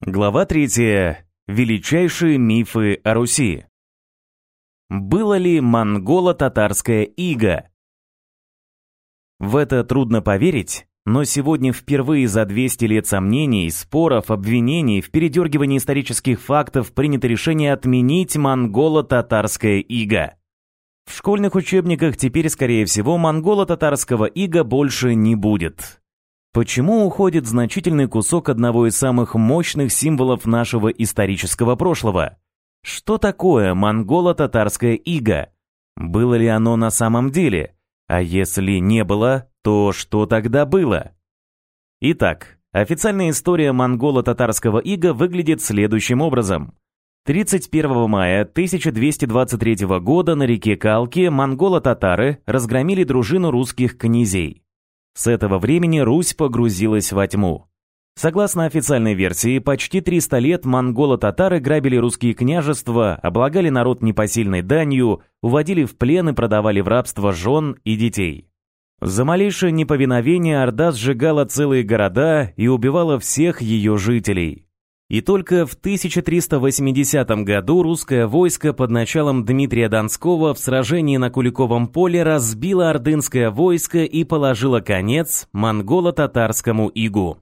Глава 3. Величайшие мифы о Руси. Было ли монголо-татарское иго? В это трудно поверить, но сегодня впервые за 200 лет сомнений, споров, обвинений, в передергивании исторических фактов принято решение отменить монголо-татарское иго. В школьных учебниках теперь, скорее всего, монголо-татарского иго больше не будет. Почему уходит значительный кусок одного из самых мощных символов нашего исторического прошлого? Что такое монголо-татарское иго? Было ли оно на самом деле? А если не было, то что тогда было? Итак, официальная история монголо-татарского ига выглядит следующим образом. 31 мая 1223 года на реке Калки монголо-татары разгромили дружину русских князей. С этого времени Русь погрузилась во тьму. Согласно официальной версии, почти 300 лет монголо-татары грабили русские княжества, облагали народ непосильной данью, уводили в плен и продавали в рабство жен и детей. За малейшее неповиновение Орда сжигала целые города и убивала всех ее жителей. И только в 1380 году русское войско под началом Дмитрия Донского в сражении на Куликовом поле разбило ордынское войско и положило конец монголо-татарскому игу.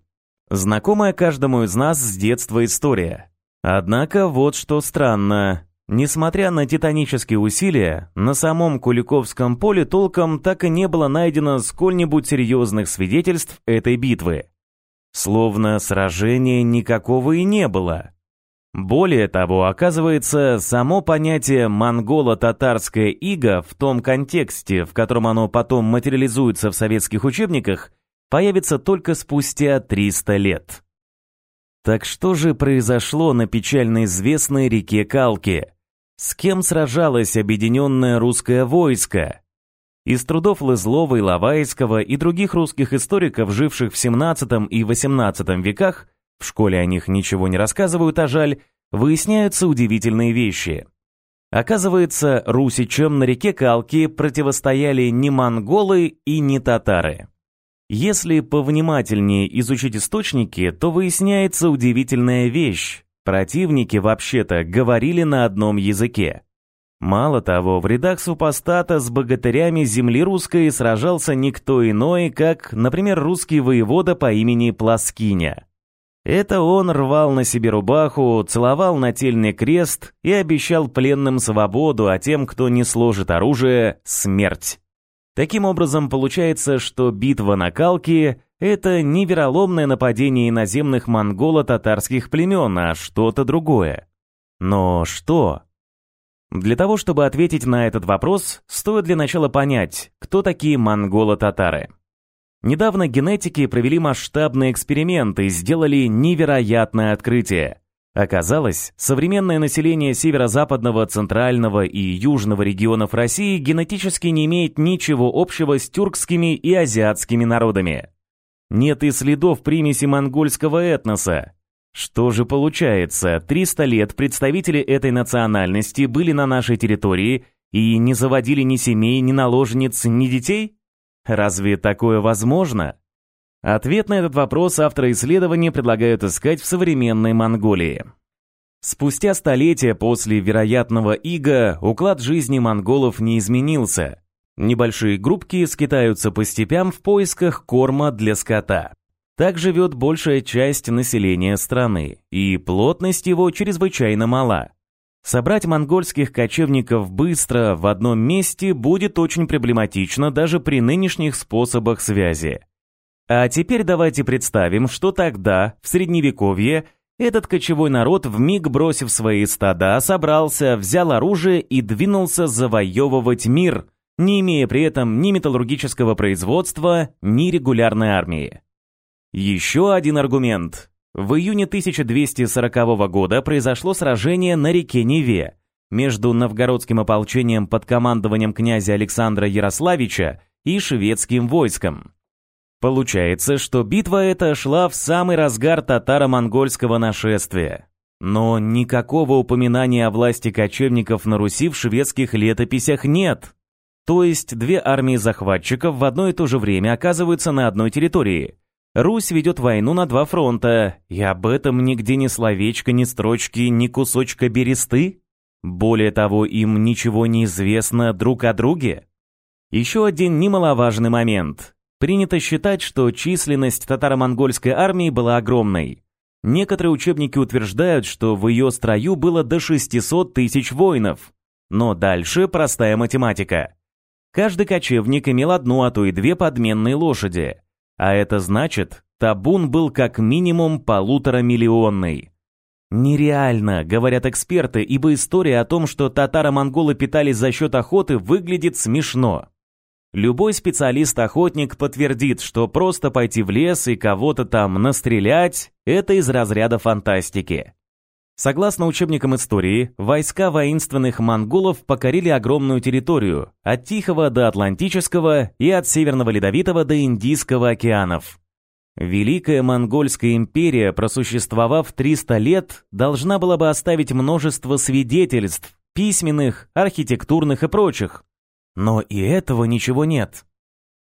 Знакомая каждому из нас с детства история. Однако вот что странно. Несмотря на титанические усилия, на самом Куликовском поле толком так и не было найдено сколь-нибудь серьезных свидетельств этой битвы. Словно сражения никакого и не было. Более того, оказывается, само понятие «монголо-татарское иго» в том контексте, в котором оно потом материализуется в советских учебниках, появится только спустя 300 лет. Так что же произошло на печально известной реке Калки? С кем сражалось объединенное русское войско? Из трудов Лызлова и Лавайского и других русских историков, живших в XVII и XVIII веках, в школе о них ничего не рассказывают, а жаль, выясняются удивительные вещи. Оказывается, русичам на реке Калки противостояли не монголы и не татары. Если повнимательнее изучить источники, то выясняется удивительная вещь. Противники вообще-то говорили на одном языке. Мало того, в рядах супостата с богатырями земли русской сражался никто иной, как, например, русский воевода по имени Пласкиня. Это он рвал на себе рубаху, целовал нательный крест и обещал пленным свободу, а тем, кто не сложит оружие, смерть. Таким образом, получается, что битва на Калке – это не вероломное нападение иноземных монголо-татарских племен, а что-то другое. Но что? Для того, чтобы ответить на этот вопрос, стоит для начала понять, кто такие монголо-татары. Недавно генетики провели масштабные эксперименты и сделали невероятное открытие. Оказалось, современное население северо-западного, центрального и южного регионов России генетически не имеет ничего общего с тюркскими и азиатскими народами. Нет и следов примеси монгольского этноса, что же получается, 300 лет представители этой национальности были на нашей территории и не заводили ни семей, ни наложниц, ни детей? Разве такое возможно? Ответ на этот вопрос авторы исследования предлагают искать в современной Монголии. Спустя столетия после вероятного ига уклад жизни монголов не изменился. Небольшие группки скитаются по степям в поисках корма для скота. Так живет большая часть населения страны, и плотность его чрезвычайно мала. Собрать монгольских кочевников быстро в одном месте будет очень проблематично даже при нынешних способах связи. А теперь давайте представим, что тогда, в Средневековье, этот кочевой народ, вмиг бросив свои стада, собрался, взял оружие и двинулся завоевывать мир, не имея при этом ни металлургического производства, ни регулярной армии. Еще один аргумент. В июне 1240 года произошло сражение на реке Неве между новгородским ополчением под командованием князя Александра Ярославича и шведским войском. Получается, что битва эта шла в самый разгар татаро-монгольского нашествия. Но никакого упоминания о власти кочевников на Руси в шведских летописях нет. То есть две армии захватчиков в одно и то же время оказываются на одной территории – Русь ведет войну на два фронта, и об этом нигде ни словечка, ни строчки, ни кусочка бересты? Более того, им ничего не известно друг о друге? Еще один немаловажный момент. Принято считать, что численность татаро-монгольской армии была огромной. Некоторые учебники утверждают, что в ее строю было до 600 тысяч воинов. Но дальше простая математика. Каждый кочевник имел одну, а то и две подменные лошади. А это значит, табун был как минимум полутора миллионный. Нереально, говорят эксперты, ибо история о том, что татаро-монголы питались за счет охоты, выглядит смешно. Любой специалист-охотник подтвердит, что просто пойти в лес и кого-то там настрелять – это из разряда фантастики. Согласно учебникам истории, войска воинственных монголов покорили огромную территорию от Тихого до Атлантического и от Северного Ледовитого до Индийского океанов. Великая Монгольская империя, просуществовав 300 лет, должна была бы оставить множество свидетельств, письменных, архитектурных и прочих. Но и этого ничего нет.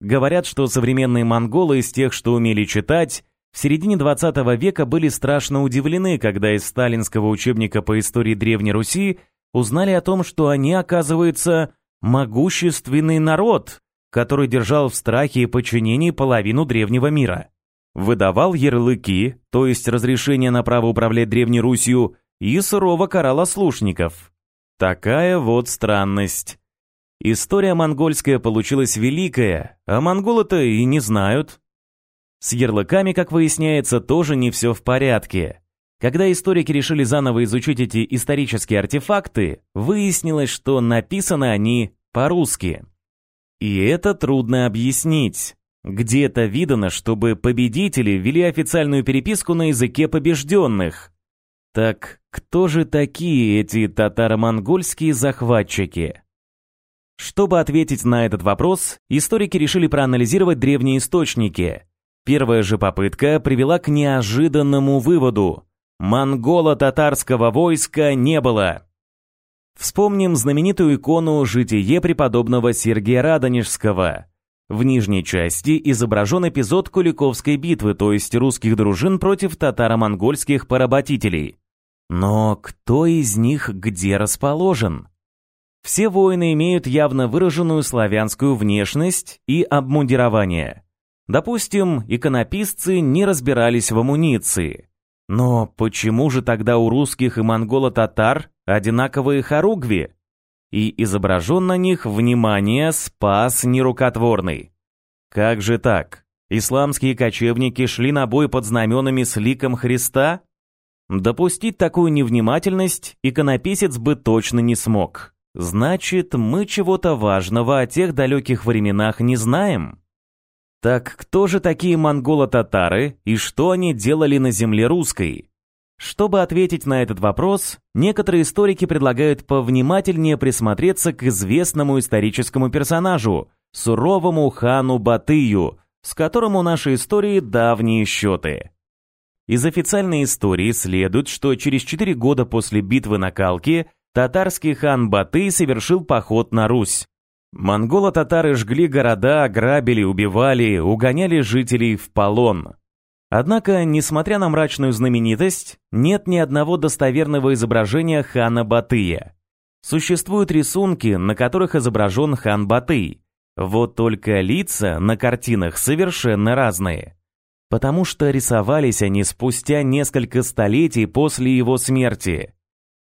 Говорят, что современные монголы из тех, что умели читать, в середине 20 века были страшно удивлены, когда из сталинского учебника по истории Древней Руси узнали о том, что они, оказывается, могущественный народ, который держал в страхе и подчинении половину древнего мира. Выдавал ярлыки, то есть разрешение на право управлять Древней Русью, и сурово карал ослушников. Такая вот странность. История монгольская получилась великая, а монголы-то и не знают. С ярлыками, как выясняется, тоже не все в порядке. Когда историки решили заново изучить эти исторические артефакты, выяснилось, что написаны они по-русски. И это трудно объяснить. Где-то видано, чтобы победители вели официальную переписку на языке побежденных. Так кто же такие эти татаро-монгольские захватчики? Чтобы ответить на этот вопрос, историки решили проанализировать древние источники – Первая же попытка привела к неожиданному выводу. Монголо-татарского войска не было. Вспомним знаменитую икону «Житие преподобного Сергия Радонежского». В нижней части изображен эпизод Куликовской битвы, то есть русских дружин против татаро-монгольских поработителей. Но кто из них где расположен? Все воины имеют явно выраженную славянскую внешность и обмундирование. Допустим, иконописцы не разбирались в амуниции. Но почему же тогда у русских и монголо-татар одинаковые хоругви? И изображен на них, внимание, спас нерукотворный. Как же так? Исламские кочевники шли на бой под знаменами с ликом Христа? Допустить такую невнимательность иконописец бы точно не смог. Значит, мы чего-то важного о тех далеких временах не знаем. Так кто же такие монголо-татары и что они делали на земле русской? Чтобы ответить на этот вопрос, некоторые историки предлагают повнимательнее присмотреться к известному историческому персонажу, суровому хану Батыю, с которым у нашей истории давние счеты. Из официальной истории следует, что через четыре года после битвы на Калке татарский хан Батый совершил поход на Русь. Монголо-татары жгли города, грабили, убивали, угоняли жителей в полон. Однако, несмотря на мрачную знаменитость, нет ни одного достоверного изображения хана Батыя. Существуют рисунки, на которых изображен хан Батый. Вот только лица на картинах совершенно разные. Потому что рисовались они спустя несколько столетий после его смерти.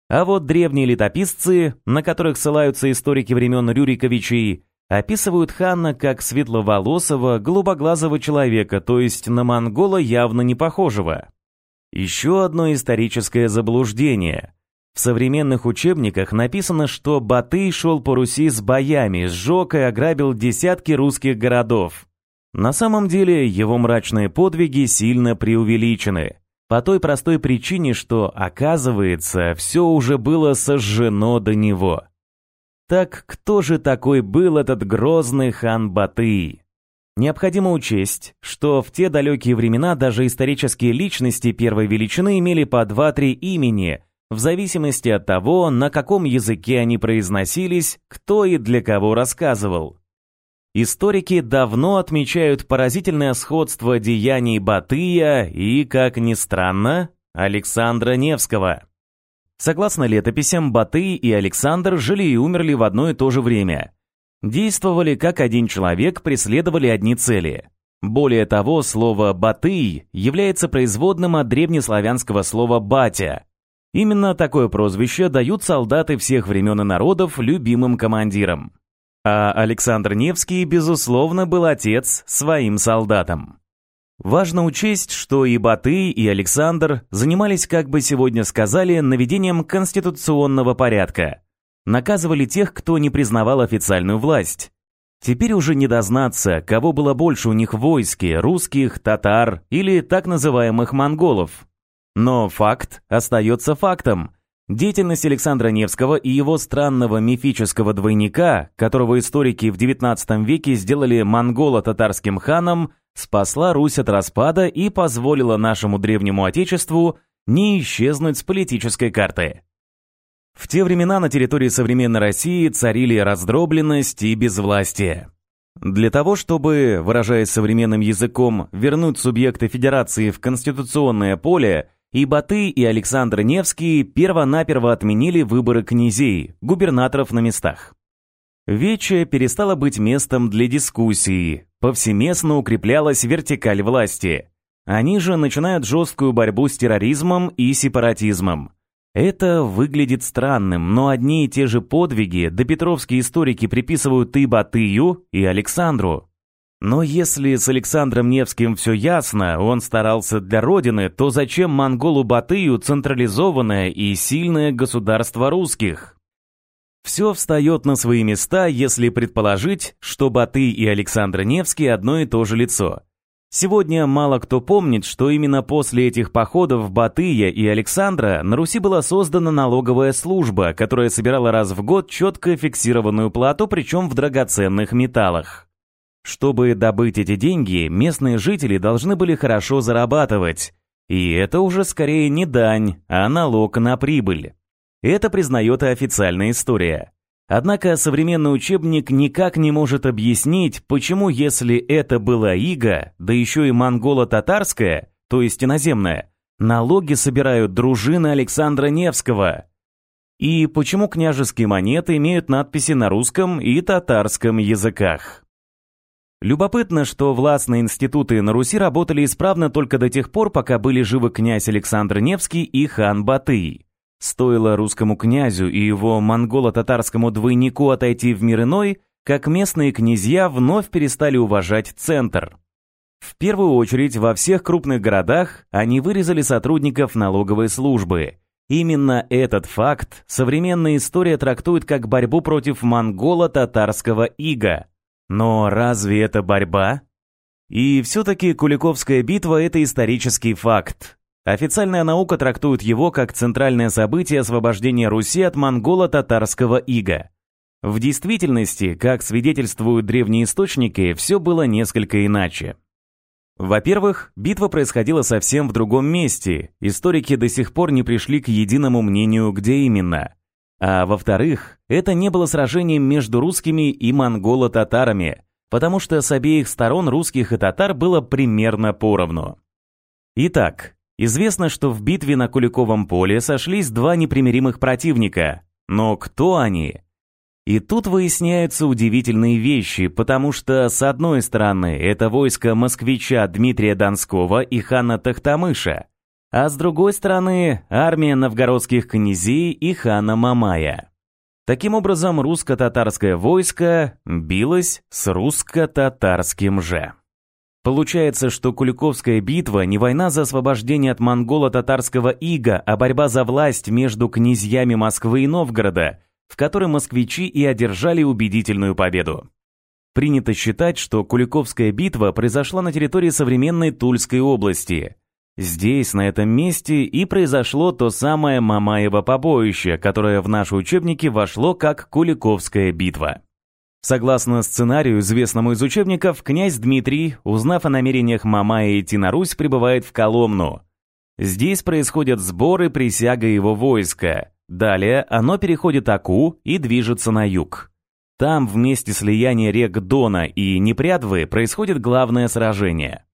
А вот древние летописцы, на которых ссылаются историки времен Рюриковичей, описывают хана как светловолосого, голубоглазого человека, то есть на монгола явно не похожего. Еще одно историческое заблуждение. В современных учебниках написано, что Батый шел по Руси с боями, сжег и ограбил десятки русских городов. На самом деле его мрачные подвиги сильно преувеличены. По той простой причине, что, оказывается, все уже было сожжено до него. Так кто же такой был этот грозный хан Батый? Необходимо учесть, что в те далекие времена даже исторические личности первой величины имели по два-три имени, в зависимости от того, на каком языке они произносились, кто и для кого рассказывал. Историки давно отмечают поразительное сходство деяний Батыя и, как ни странно, Александра Невского. Согласно летописям, Батый и Александр жили и умерли в одно и то же время. Действовали как один человек, преследовали одни цели. Более того, слово «батый» является производным от древнеславянского слова «батя». Именно такое прозвище дают солдаты всех времен и народов любимым командирам. А Александр Невский, безусловно, был отец своим солдатам. Важно учесть, что и Батый, и Александр занимались, как бы сегодня сказали, наведением конституционного порядка. Наказывали тех, кто не признавал официальную власть. Теперь уже не дознаться, кого было больше у них в войске, русских, татар или так называемых монголов. Но факт остается фактом. Деятельность Александра Невского и его странного мифического двойника, которого историки в XIX веке сделали монголо-татарским ханом, спасла Русь от распада и позволила нашему древнему отечеству не исчезнуть с политической карты. В те времена на территории современной России царили раздробленность и безвластие. Для того, чтобы, выражаясь современным языком, вернуть субъекты федерации в конституционное поле, и Баты, и Александр Невский первонаперво отменили выборы князей, губернаторов на местах. Вече перестало быть местом для дискуссии, повсеместно укреплялась вертикаль власти. Они же начинают жесткую борьбу с терроризмом и сепаратизмом. Это выглядит странным, но одни и те же подвиги допетровские историки приписывают и Батыю, и Александру. Но если с Александром Невским все ясно, он старался для Родины, то зачем монголу Батыю централизованное и сильное государство русских? Все встает на свои места, если предположить, что Батый и Александр Невский одно и то же лицо – Сегодня мало кто помнит, что именно после этих походов Батыя и Александра на Руси была создана налоговая служба, которая собирала раз в год четко фиксированную плату, причем в драгоценных металлах. Чтобы добыть эти деньги, местные жители должны были хорошо зарабатывать. И это уже скорее не дань, а налог на прибыль. Это признает и официальная история. Однако современный учебник никак не может объяснить, почему если это была ига, да еще и монголо-татарская, то есть иноземная, налоги собирают дружины Александра Невского. И почему княжеские монеты имеют надписи на русском и татарском языках. Любопытно, что властные институты на Руси работали исправно только до тех пор, пока были живы князь Александр Невский и хан Батый. Стоило русскому князю и его монголо-татарскому двойнику отойти в мир иной, как местные князья вновь перестали уважать центр. В первую очередь во всех крупных городах они вырезали сотрудников налоговой службы. Именно этот факт современная история трактует как борьбу против монголо-татарского ига. Но разве это борьба? И все-таки Куликовская битва – это исторический факт, Официальная наука трактует его как центральное событие освобождения Руси от монголо-татарского ига. В действительности, как свидетельствуют древние источники, все было несколько иначе. Во-первых, битва происходила совсем в другом месте, историки до сих пор не пришли к единому мнению, где именно. А во-вторых, это не было сражением между русскими и монголо-татарами, потому что с обеих сторон русских и татар было примерно поровну. Итак, Известно, что в битве на Куликовом поле сошлись два непримиримых противника. Но кто они? И тут выясняются удивительные вещи, потому что, с одной стороны, это войско москвича Дмитрия Донского и хана Тахтамыша, а с другой стороны, армия новгородских князей и хана Мамая. Таким образом, русско-татарское войско билось с русско-татарским же. Получается, что Куликовская битва не война за освобождение от монголо-татарского ига, а борьба за власть между князьями Москвы и Новгорода, в которой москвичи и одержали убедительную победу. Принято считать, что Куликовская битва произошла на территории современной Тульской области. Здесь, на этом месте, и произошло то самое Мамаево побоище, которое в наши учебники вошло как Куликовская битва. Согласно сценарию, известному из учебников, князь Дмитрий, узнав о намерениях Мамая идти на Русь, прибывает в Коломну. Здесь происходят сборы присяга его войска. Далее оно переходит Аку и движется на юг. Там в месте слияния рек Дона и Непрядвы происходит главное сражение.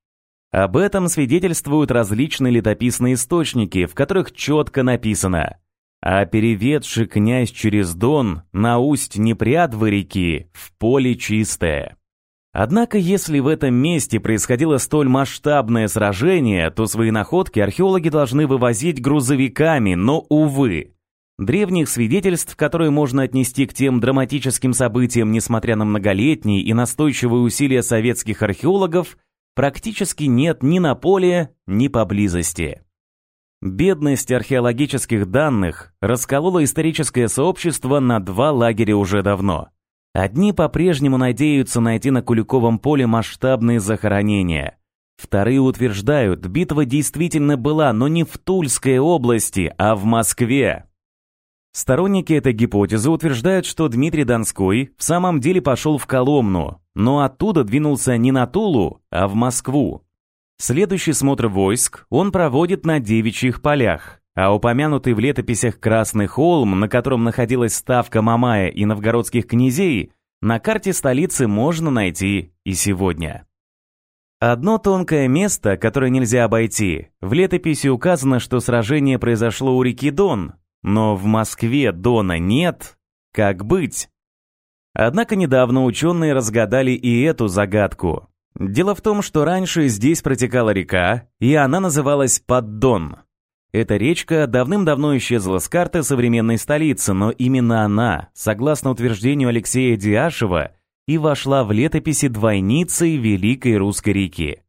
Об этом свидетельствуют различные летописные источники, в которых четко написано «А переведший князь через Дон на усть Непрядвы реки в поле чистое». Однако, если в этом месте происходило столь масштабное сражение, то свои находки археологи должны вывозить грузовиками, но, увы, Древних свидетельств, которые можно отнести к тем драматическим событиям, несмотря на многолетние и настойчивые усилия советских археологов, практически нет ни на поле, ни поблизости. Бедность археологических данных расколола историческое сообщество на два лагеря уже давно. Одни по-прежнему надеются найти на Куликовом поле масштабные захоронения. Вторые утверждают, битва действительно была, но не в Тульской области, а в Москве. Сторонники этой гипотезы утверждают, что Дмитрий Донской в самом деле пошел в Коломну, но оттуда двинулся не на Тулу, а в Москву. Следующий смотр войск он проводит на Девичьих полях, а упомянутый в летописях Красный холм, на котором находилась ставка Мамая и новгородских князей, на карте столицы можно найти и сегодня. Одно тонкое место, которое нельзя обойти, в летописи указано, что сражение произошло у реки Дон, но в Москве Дона нет. Как быть? Однако недавно ученые разгадали и эту загадку. Дело в том, что раньше здесь протекала река, и она называлась Поддон. Эта речка давным-давно исчезла с карты современной столицы, но именно она, согласно утверждению Алексея Диашева, и вошла в летописи двойницей Великой Русской реки.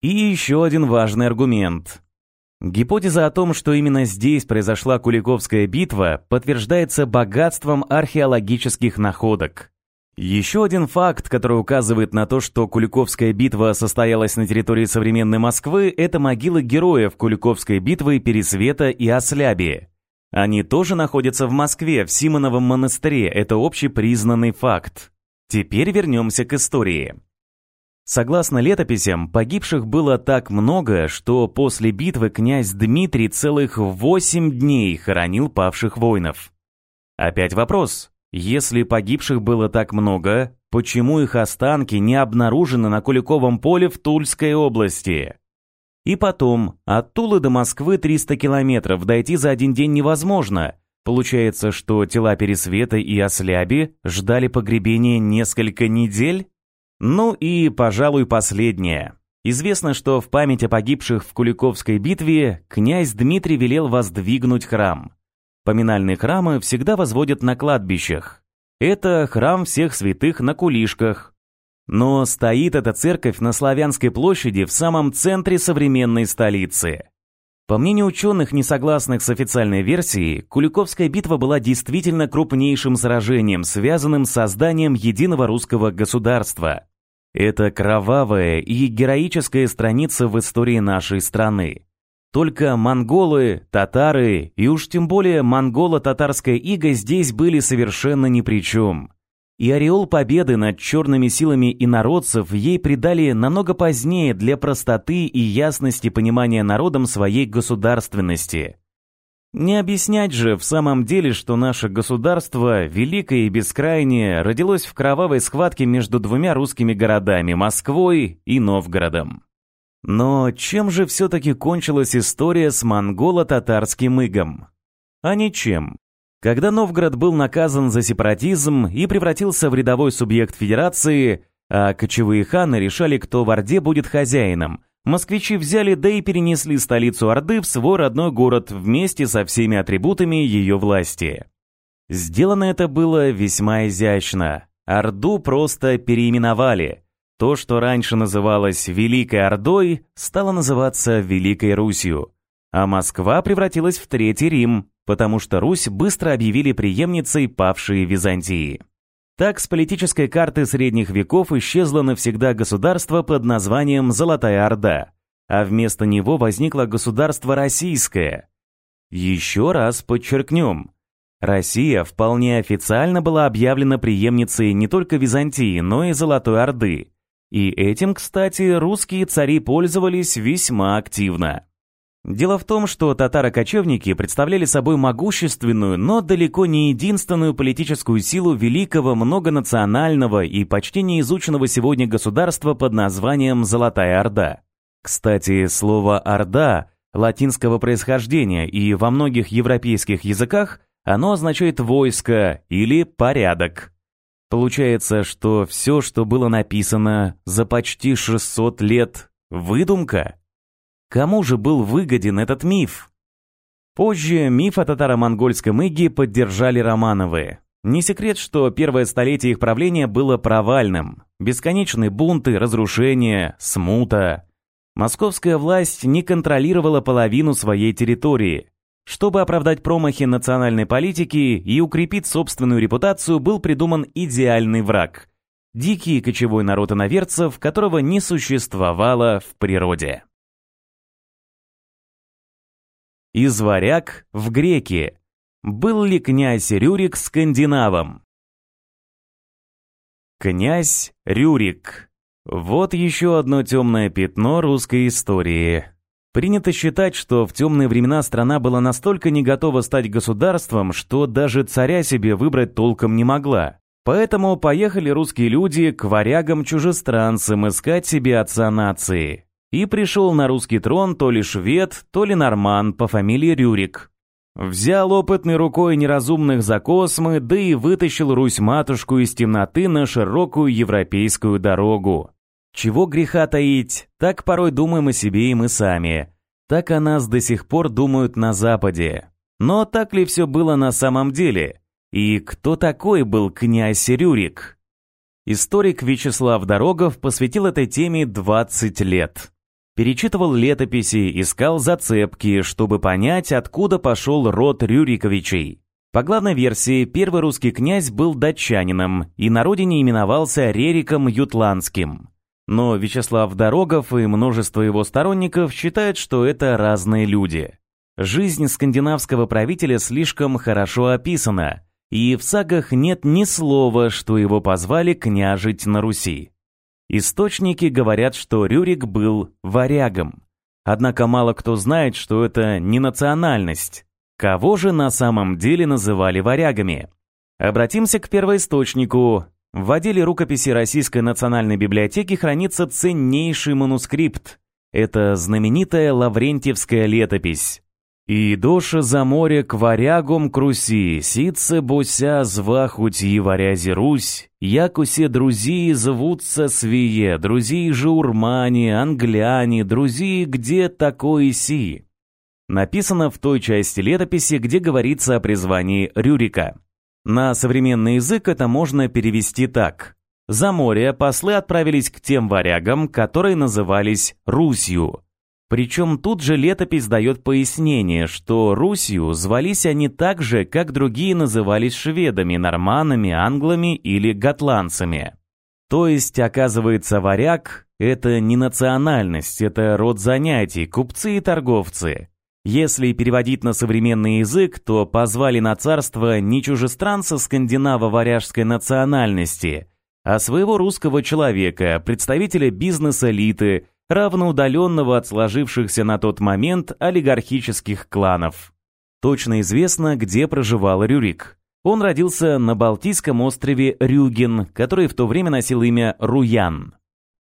И еще один важный аргумент. Гипотеза о том, что именно здесь произошла Куликовская битва, подтверждается богатством археологических находок. Еще один факт, который указывает на то, что Куликовская битва состоялась на территории современной Москвы, это могилы героев Куликовской битвы Пересвета и Ослябия. Они тоже находятся в Москве, в Симоновом монастыре, это общепризнанный факт. Теперь вернемся к истории. Согласно летописям, погибших было так много, что после битвы князь Дмитрий целых восемь дней хоронил павших воинов. Опять вопрос. Если погибших было так много, почему их останки не обнаружены на Куликовом поле в Тульской области? И потом, от Тулы до Москвы 300 километров, дойти за один день невозможно. Получается, что тела Пересвета и Осляби ждали погребения несколько недель? Ну и, пожалуй, последнее. Известно, что в память о погибших в Куликовской битве князь Дмитрий велел воздвигнуть храм. Поминальные храмы всегда возводят на кладбищах. Это храм всех святых на Кулишках. Но стоит эта церковь на Славянской площади в самом центре современной столицы. По мнению ученых, не согласных с официальной версией, Куликовская битва была действительно крупнейшим сражением, связанным с созданием единого русского государства. Это кровавая и героическая страница в истории нашей страны. Только монголы, татары и уж тем более монголо-татарская ига здесь были совершенно ни при чем. И ореол победы над черными силами инородцев ей придали намного позднее для простоты и ясности понимания народом своей государственности. Не объяснять же в самом деле, что наше государство, великое и бескрайнее, родилось в кровавой схватке между двумя русскими городами – Москвой и Новгородом. Но чем же все-таки кончилась история с монголо-татарским игом? А ничем. Когда Новгород был наказан за сепаратизм и превратился в рядовой субъект федерации, а кочевые ханы решали, кто в Орде будет хозяином, москвичи взяли да и перенесли столицу Орды в свой родной город вместе со всеми атрибутами ее власти. Сделано это было весьма изящно. Орду просто переименовали. То, что раньше называлось Великой Ордой, стало называться Великой Русью. А Москва превратилась в Третий Рим, потому что Русь быстро объявили преемницей павшей Византии. Так с политической карты средних веков исчезло навсегда государство под названием Золотая Орда, а вместо него возникло государство российское. Еще раз подчеркнем, Россия вполне официально была объявлена преемницей не только Византии, но и Золотой Орды. И этим, кстати, русские цари пользовались весьма активно. Дело в том, что татаро-кочевники представляли собой могущественную, но далеко не единственную политическую силу великого многонационального и почти неизученного сегодня государства под названием Золотая Орда. Кстати, слово «орда» латинского происхождения и во многих европейских языках оно означает «войско» или «порядок». Получается, что все, что было написано за почти 600 лет – выдумка? Кому же был выгоден этот миф? Позже миф о татаро-монгольском иге поддержали Романовы. Не секрет, что первое столетие их правления было провальным. Бесконечные бунты, разрушения, смута. Московская власть не контролировала половину своей территории. Чтобы оправдать промахи национальной политики и укрепить собственную репутацию, был придуман идеальный враг – дикий кочевой народ иноверцев, которого не существовало в природе. Из варяг в греки. Был ли князь Рюрик скандинавом? Князь Рюрик. Вот еще одно темное пятно русской истории. Принято считать, что в темные времена страна была настолько не готова стать государством, что даже царя себе выбрать толком не могла. Поэтому поехали русские люди к варягам-чужестранцам искать себе отца нации и пришел на русский трон то ли швед, то ли норман по фамилии Рюрик. Взял опытной рукой неразумных за космы, да и вытащил Русь-матушку из темноты на широкую европейскую дорогу. Чего греха таить, так порой думаем о себе и мы сами. Так о нас до сих пор думают на Западе. Но так ли все было на самом деле? И кто такой был князь Рюрик? Историк Вячеслав Дорогов посвятил этой теме 20 лет. Перечитывал летописи, искал зацепки, чтобы понять, откуда пошел род Рюриковичей. По главной версии, первый русский князь был датчанином и на родине именовался Рериком Ютландским. Но Вячеслав Дорогов и множество его сторонников считают, что это разные люди. Жизнь скандинавского правителя слишком хорошо описана, и в сагах нет ни слова, что его позвали княжить на Руси. Источники говорят, что Рюрик был варягом. Однако мало кто знает, что это не национальность. Кого же на самом деле называли варягами? Обратимся к первоисточнику. В отделе рукописи Российской национальной библиотеки хранится ценнейший манускрипт. Это знаменитая Лаврентьевская летопись. И доша за море к варягом круси, сице бося звахути варязи Русь, як усе друзі зовутся свие, друзі же урмане, англяне, друзі где такой си. Написано в той части летописи, где говорится о призвании Рюрика. На современный язык это можно перевести так. За море послы отправились к тем варягам, которые назывались Русью, причем тут же летопись дает пояснение, что Русью звались они так же, как другие назывались шведами, норманами, англами или готландцами. То есть, оказывается, варяг – это не национальность, это род занятий, купцы и торговцы. Если переводить на современный язык, то позвали на царство не чужестранца скандинаво-варяжской национальности, а своего русского человека, представителя бизнес-элиты – равноудаленного от сложившихся на тот момент олигархических кланов. Точно известно, где проживал Рюрик. Он родился на Балтийском острове Рюген, который в то время носил имя Руян.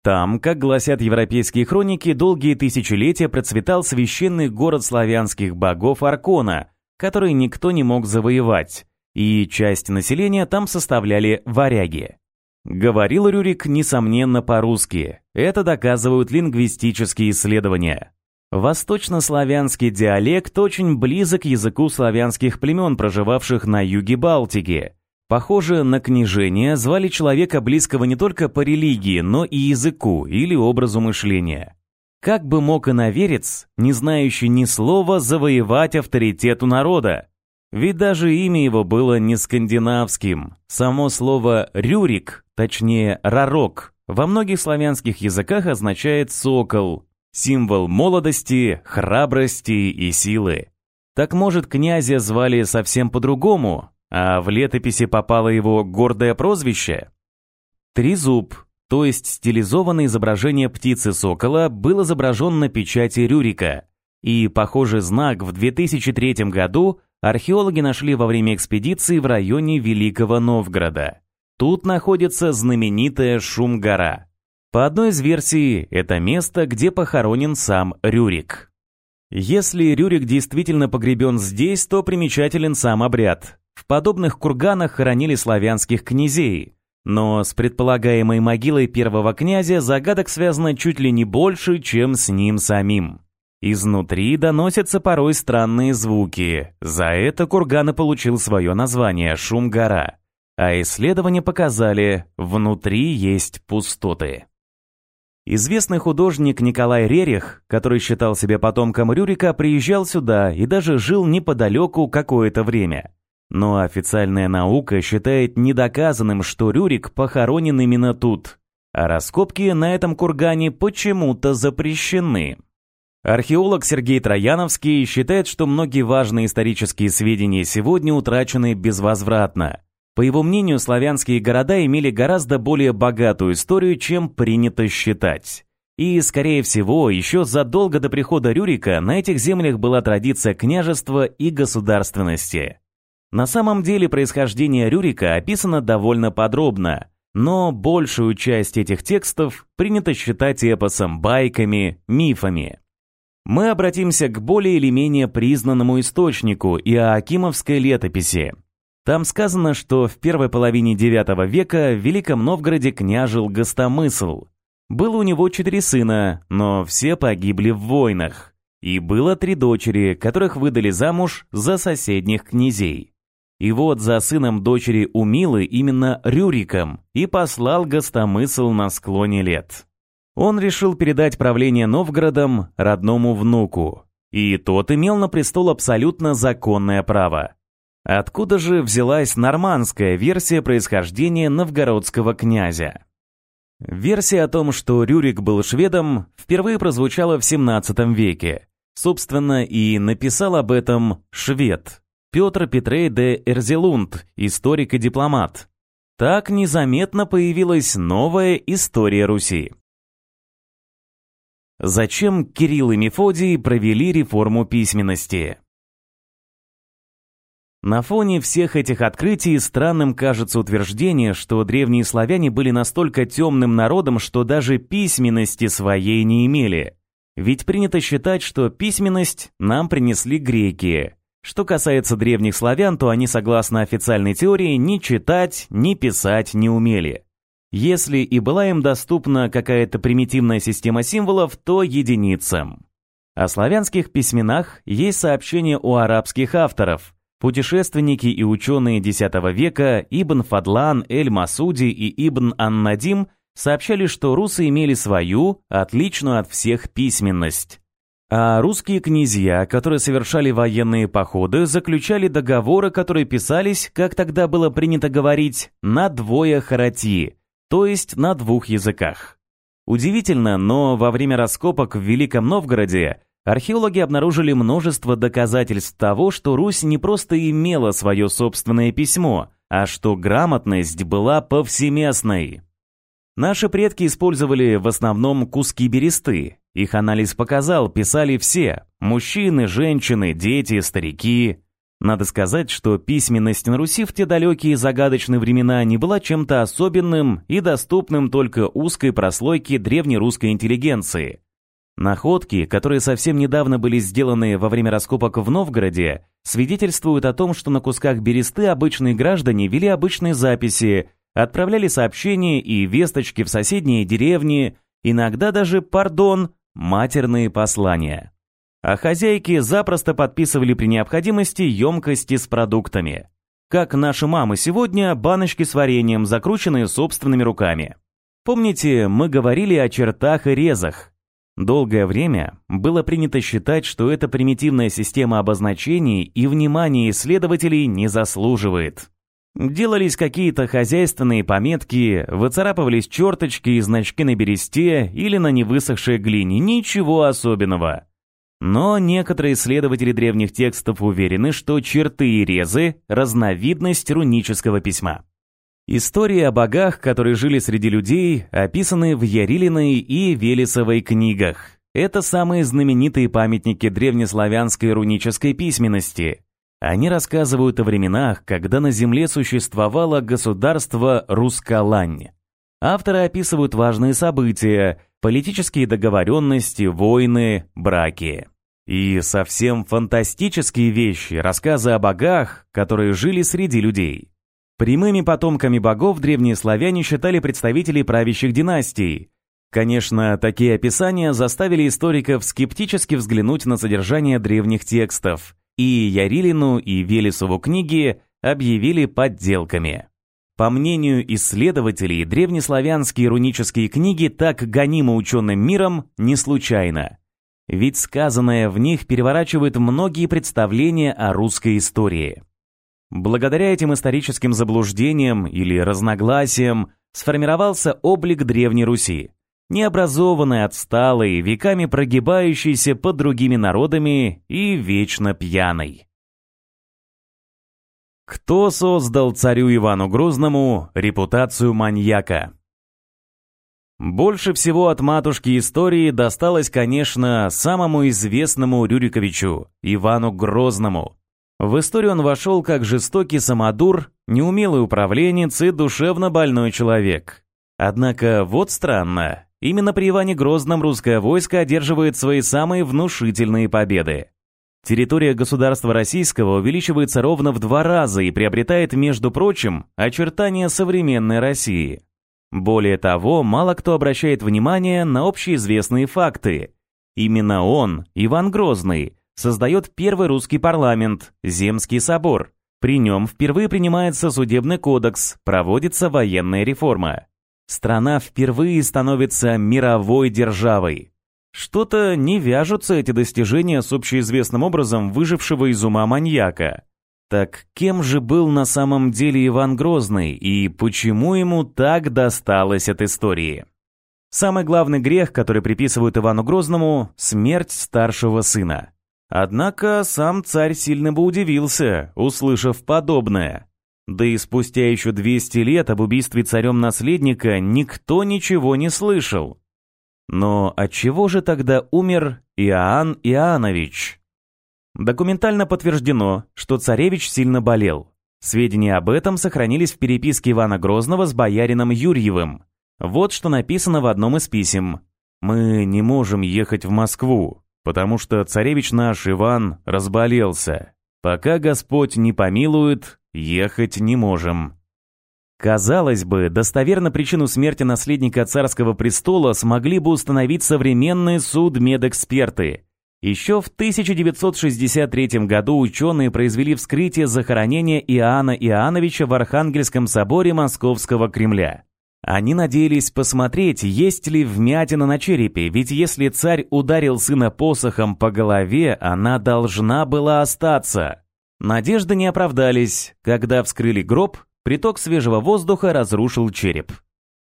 Там, как гласят европейские хроники, долгие тысячелетия процветал священный город славянских богов Аркона, который никто не мог завоевать, и часть населения там составляли варяги. Говорил Рюрик, несомненно, по-русски. Это доказывают лингвистические исследования. Восточнославянский диалект очень близок к языку славянских племен, проживавших на юге Балтики. Похоже, на княжение звали человека близкого не только по религии, но и языку или образу мышления. Как бы мог иноверец, не знающий ни слова, завоевать авторитет у народа? Ведь даже имя его было не скандинавским. Само слово «рюрик» точнее рарок, во многих славянских языках означает «сокол», символ молодости, храбрости и силы. Так может, князя звали совсем по-другому, а в летописи попало его гордое прозвище? Трезуб, то есть стилизованное изображение птицы-сокола, был изображен на печати Рюрика. И похожий знак в 2003 году археологи нашли во время экспедиции в районе Великого Новгорода. Тут находится знаменитая Шум-гора. По одной из версий, это место, где похоронен сам Рюрик. Если Рюрик действительно погребен здесь, то примечателен сам обряд. В подобных курганах хоронили славянских князей. Но с предполагаемой могилой первого князя загадок связано чуть ли не больше, чем с ним самим. Изнутри доносятся порой странные звуки. За это курган и получил свое название Шум-гора. А исследования показали, внутри есть пустоты. Известный художник Николай Рерих, который считал себя потомком Рюрика, приезжал сюда и даже жил неподалеку какое-то время. Но официальная наука считает недоказанным, что Рюрик похоронен именно тут, а раскопки на этом кургане почему-то запрещены. Археолог Сергей Трояновский считает, что многие важные исторические сведения сегодня утрачены безвозвратно. По его мнению, славянские города имели гораздо более богатую историю, чем принято считать. И, скорее всего, еще задолго до прихода Рюрика на этих землях была традиция княжества и государственности. На самом деле происхождение Рюрика описано довольно подробно, но большую часть этих текстов принято считать эпосом, байками, мифами. Мы обратимся к более или менее признанному источнику Иоакимовской летописи, там сказано, что в первой половине IX века в Великом Новгороде княжил Гостомысл. Было у него четыре сына, но все погибли в войнах. И было три дочери, которых выдали замуж за соседних князей. И вот за сыном дочери Умилы именно Рюриком и послал Гостомысл на склоне лет. Он решил передать правление Новгородом родному внуку, и тот имел на престол абсолютно законное право. Откуда же взялась нормандская версия происхождения новгородского князя? Версия о том, что Рюрик был шведом, впервые прозвучала в 17 веке. Собственно, и написал об этом швед Петр Петрей де Эрзелунд, историк и дипломат. Так незаметно появилась новая история Руси. Зачем Кирилл и Мефодий провели реформу письменности? На фоне всех этих открытий странным кажется утверждение, что древние славяне были настолько темным народом, что даже письменности своей не имели. Ведь принято считать, что письменность нам принесли греки. Что касается древних славян, то они, согласно официальной теории, ни читать, ни писать не умели. Если и была им доступна какая-то примитивная система символов, то единицам. О славянских письменах есть сообщения у арабских авторов – Путешественники и ученые X века Ибн Фадлан, Эль-Масуди и Ибн Ан-Надим сообщали, что русы имели свою, отличную от всех письменность. А русские князья, которые совершали военные походы, заключали договоры, которые писались, как тогда было принято говорить, на двое харати, то есть на двух языках. Удивительно, но во время раскопок в Великом Новгороде Археологи обнаружили множество доказательств того, что Русь не просто имела свое собственное письмо, а что грамотность была повсеместной. Наши предки использовали в основном куски бересты. Их анализ показал, писали все – мужчины, женщины, дети, старики. Надо сказать, что письменность на Руси в те далекие загадочные времена не была чем-то особенным и доступным только узкой прослойке древнерусской интеллигенции. Находки, которые совсем недавно были сделаны во время раскопок в Новгороде, свидетельствуют о том, что на кусках бересты обычные граждане вели обычные записи, отправляли сообщения и весточки в соседние деревни, иногда даже, пардон, матерные послания. А хозяйки запросто подписывали при необходимости емкости с продуктами. Как наши мамы сегодня, баночки с вареньем, закрученные собственными руками. Помните, мы говорили о чертах и резах, Долгое время было принято считать, что эта примитивная система обозначений и внимания исследователей не заслуживает. Делались какие-то хозяйственные пометки, выцарапывались черточки и значки на бересте или на невысохшей глине, ничего особенного. Но некоторые исследователи древних текстов уверены, что черты и резы – разновидность рунического письма. Истории о богах, которые жили среди людей, описаны в Ярилиной и Велесовой книгах. Это самые знаменитые памятники древнеславянской рунической письменности. Они рассказывают о временах, когда на земле существовало государство Рускалань. Авторы описывают важные события, политические договоренности, войны, браки. И совсем фантастические вещи, рассказы о богах, которые жили среди людей. Прямыми потомками богов древние славяне считали представителей правящих династий. Конечно, такие описания заставили историков скептически взглянуть на содержание древних текстов, и Ярилину и Велесову книги объявили подделками. По мнению исследователей, древнеславянские рунические книги так гонимы ученым миром не случайно. Ведь сказанное в них переворачивает многие представления о русской истории. Благодаря этим историческим заблуждениям или разногласиям сформировался облик Древней Руси, необразованный, отсталый, веками прогибающийся под другими народами и вечно пьяный. Кто создал царю Ивану Грозному репутацию маньяка? Больше всего от матушки истории досталось, конечно, самому известному Рюриковичу, Ивану Грозному. В историю он вошел как жестокий самодур, неумелый управленец и душевно больной человек. Однако вот странно, именно при Иване Грозном русское войско одерживает свои самые внушительные победы. Территория государства российского увеличивается ровно в два раза и приобретает, между прочим, очертания современной России. Более того, мало кто обращает внимание на общеизвестные факты. Именно он, Иван Грозный, создает первый русский парламент, Земский собор. При нем впервые принимается судебный кодекс, проводится военная реформа. Страна впервые становится мировой державой. Что-то не вяжутся эти достижения с общеизвестным образом выжившего из ума маньяка. Так кем же был на самом деле Иван Грозный и почему ему так досталось от истории? Самый главный грех, который приписывают Ивану Грозному – смерть старшего сына. Однако сам царь сильно бы удивился, услышав подобное. Да и спустя еще 200 лет об убийстве царем наследника никто ничего не слышал. Но от чего же тогда умер Иоанн Иоаннович? Документально подтверждено, что царевич сильно болел. Сведения об этом сохранились в переписке Ивана Грозного с боярином Юрьевым. Вот что написано в одном из писем. «Мы не можем ехать в Москву, потому что царевич наш Иван разболелся. Пока Господь не помилует, ехать не можем». Казалось бы, достоверно причину смерти наследника царского престола смогли бы установить современные судмедэксперты. Еще в 1963 году ученые произвели вскрытие захоронения Иоанна Иоанновича в Архангельском соборе Московского Кремля. Они надеялись посмотреть, есть ли вмятина на черепе, ведь если царь ударил сына посохом по голове, она должна была остаться. Надежды не оправдались. Когда вскрыли гроб, Приток свежего воздуха разрушил череп.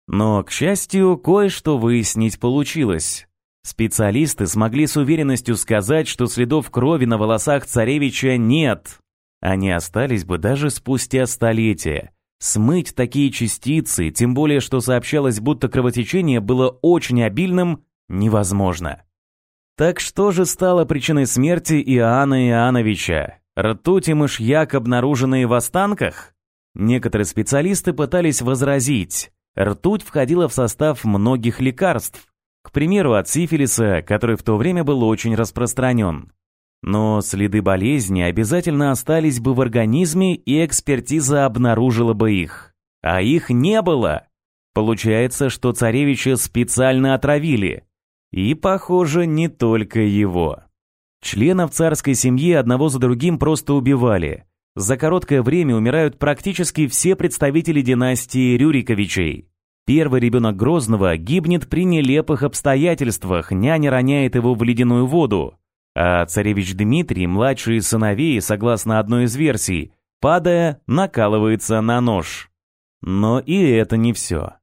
Но, к счастью, кое-что выяснить получилось. Специалисты смогли с уверенностью сказать, что следов крови на волосах царевича нет. Они остались бы даже спустя столетия. Смыть такие частицы, тем более что сообщалось, будто кровотечение было очень обильным, невозможно. Так что же стало причиной смерти Иоанна Иоанновича? Ртуть и мышьяк, обнаруженные в останках? Некоторые специалисты пытались возразить, ртуть входила в состав многих лекарств, к примеру, от сифилиса, который в то время был очень распространен. Но следы болезни обязательно остались бы в организме, и экспертиза обнаружила бы их. А их не было. Получается, что царевича специально отравили. И, похоже, не только его. Членов царской семьи одного за другим просто убивали. За короткое время умирают практически все представители династии Рюриковичей. Первый ребенок Грозного гибнет при нелепых обстоятельствах, няня роняет его в ледяную воду. А царевич Дмитрий, младший из сыновей, согласно одной из версий, падая, накалывается на нож. Но и это не все.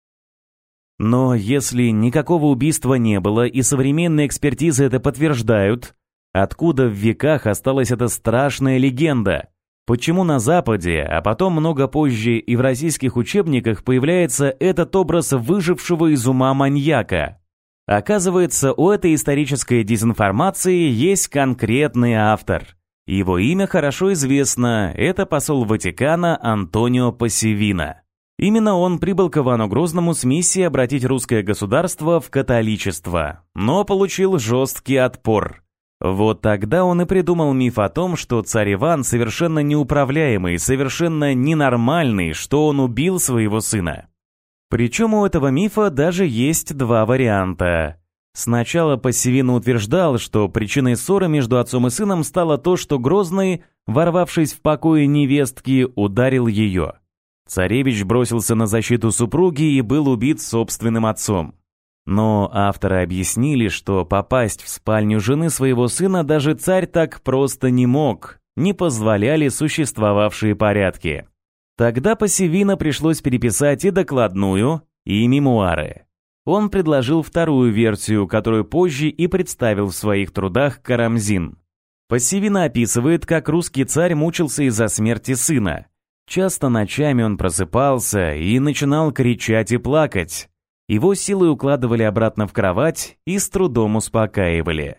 Но если никакого убийства не было, и современные экспертизы это подтверждают, откуда в веках осталась эта страшная легенда – Почему на Западе, а потом много позже и в российских учебниках появляется этот образ выжившего из ума маньяка? Оказывается, у этой исторической дезинформации есть конкретный автор. Его имя хорошо известно, это посол Ватикана Антонио Пассивина. Именно он прибыл к Ивану Грозному с миссией обратить русское государство в католичество, но получил жесткий отпор. Вот тогда он и придумал миф о том, что царь Иван совершенно неуправляемый, совершенно ненормальный, что он убил своего сына. Причем у этого мифа даже есть два варианта. Сначала Пассивина утверждал, что причиной ссоры между отцом и сыном стало то, что Грозный, ворвавшись в покое невестки, ударил ее. Царевич бросился на защиту супруги и был убит собственным отцом. Но авторы объяснили, что попасть в спальню жены своего сына даже царь так просто не мог, не позволяли существовавшие порядки. Тогда Пассивина пришлось переписать и докладную, и мемуары. Он предложил вторую версию, которую позже и представил в своих трудах Карамзин. Пассивина описывает, как русский царь мучился из-за смерти сына. Часто ночами он просыпался и начинал кричать и плакать. Его силой укладывали обратно в кровать и с трудом успокаивали.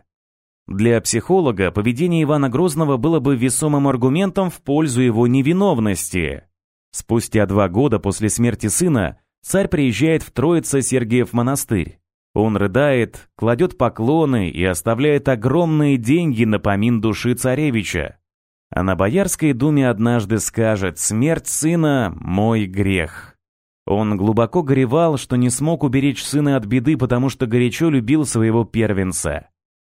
Для психолога поведение Ивана Грозного было бы весомым аргументом в пользу его невиновности. Спустя два года после смерти сына царь приезжает в Троице-Сергиев монастырь. Он рыдает, кладет поклоны и оставляет огромные деньги на помин души царевича. А на Боярской думе однажды скажет «Смерть сына – мой грех». Он глубоко горевал, что не смог уберечь сына от беды, потому что горячо любил своего первенца.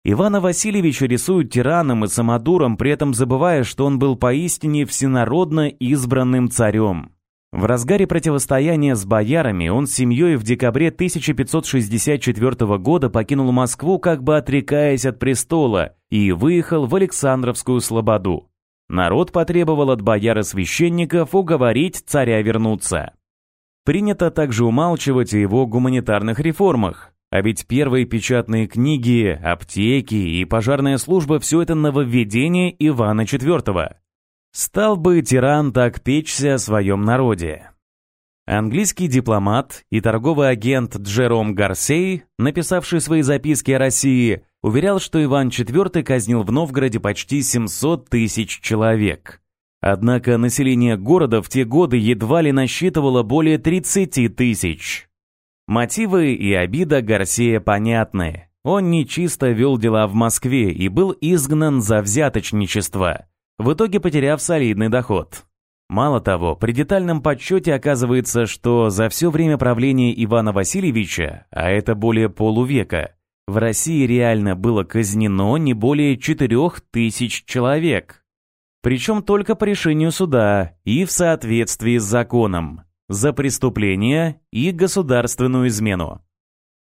Ивана Васильевича рисуют тираном и самодуром, при этом забывая, что он был поистине всенародно избранным царем. В разгаре противостояния с боярами он с семьей в декабре 1564 года покинул Москву, как бы отрекаясь от престола, и выехал в Александровскую Слободу. Народ потребовал от бояр и священников уговорить царя вернуться. Принято также умалчивать о его гуманитарных реформах. А ведь первые печатные книги, аптеки и пожарная служба – все это нововведение Ивана IV. Стал бы тиран так печься о своем народе. Английский дипломат и торговый агент Джером Гарсей, написавший свои записки о России, уверял, что Иван IV казнил в Новгороде почти 700 тысяч человек. Однако население города в те годы едва ли насчитывало более 30 тысяч. Мотивы и обида Гарсия понятны. Он нечисто вел дела в Москве и был изгнан за взяточничество, в итоге потеряв солидный доход. Мало того, при детальном подсчете оказывается, что за все время правления Ивана Васильевича, а это более полувека, в России реально было казнено не более четырех тысяч человек. Причем только по решению суда и в соответствии с законом за преступление и государственную измену.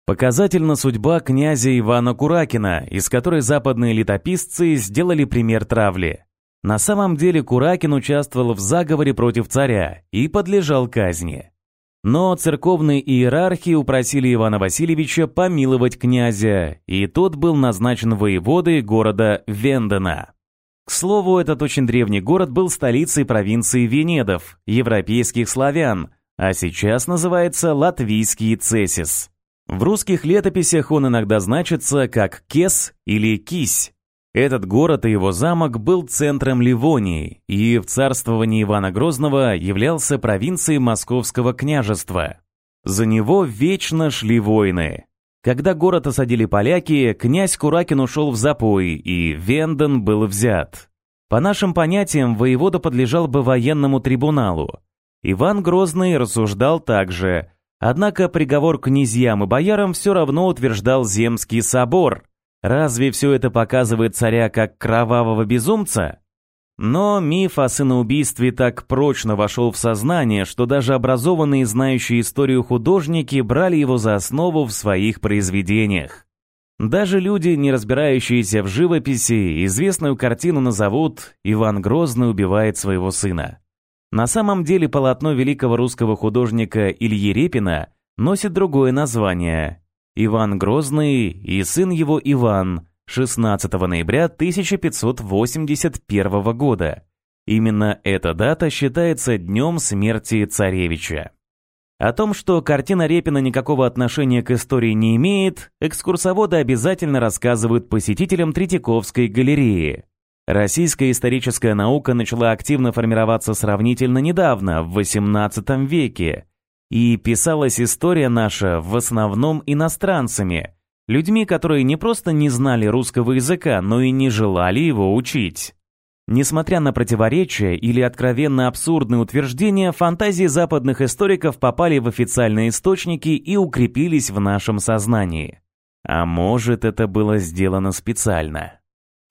Показательна судьба князя Ивана Куракина, из которой западные летописцы сделали пример травли. На самом деле Куракин участвовал в заговоре против царя и подлежал казни. Но церковные иерархи упросили Ивана Васильевича помиловать князя, и тот был назначен воеводой города Вендена. К слову, этот очень древний город был столицей провинции Венедов, европейских славян, а сейчас называется Латвийский Цесис. В русских летописях он иногда значится как Кес или Кись. Этот город и его замок был центром Ливонии и в царствовании Ивана Грозного являлся провинцией Московского княжества. За него вечно шли войны. Когда город осадили поляки, князь Куракин ушел в запой, и Венден был взят. По нашим понятиям, воевода подлежал бы военному трибуналу. Иван Грозный рассуждал так же, однако приговор князьям и боярам все равно утверждал Земский собор. Разве все это показывает царя как кровавого безумца? Но миф о сыноубийстве так прочно вошел в сознание, что даже образованные знающие историю художники брали его за основу в своих произведениях. Даже люди, не разбирающиеся в живописи, известную картину назовут «Иван Грозный убивает своего сына». На самом деле полотно великого русского художника Ильи Репина носит другое название «Иван Грозный и сын его Иван», 16 ноября 1581 года. Именно эта дата считается днем смерти царевича. О том, что картина Репина никакого отношения к истории не имеет, экскурсоводы обязательно рассказывают посетителям Третьяковской галереи. Российская историческая наука начала активно формироваться сравнительно недавно, в XVIII веке, и писалась история наша в основном иностранцами, людьми, которые не просто не знали русского языка, но и не желали его учить. Несмотря на противоречия или откровенно абсурдные утверждения, фантазии западных историков попали в официальные источники и укрепились в нашем сознании. А может, это было сделано специально.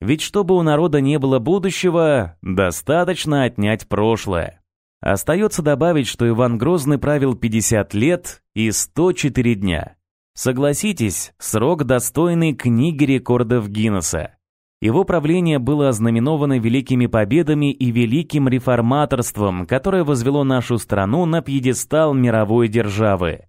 Ведь чтобы у народа не было будущего, достаточно отнять прошлое. Остается добавить, что Иван Грозный правил 50 лет и 104 дня. Согласитесь, срок достойный книги рекордов Гиннесса. Его правление было ознаменовано великими победами и великим реформаторством, которое возвело нашу страну на пьедестал мировой державы.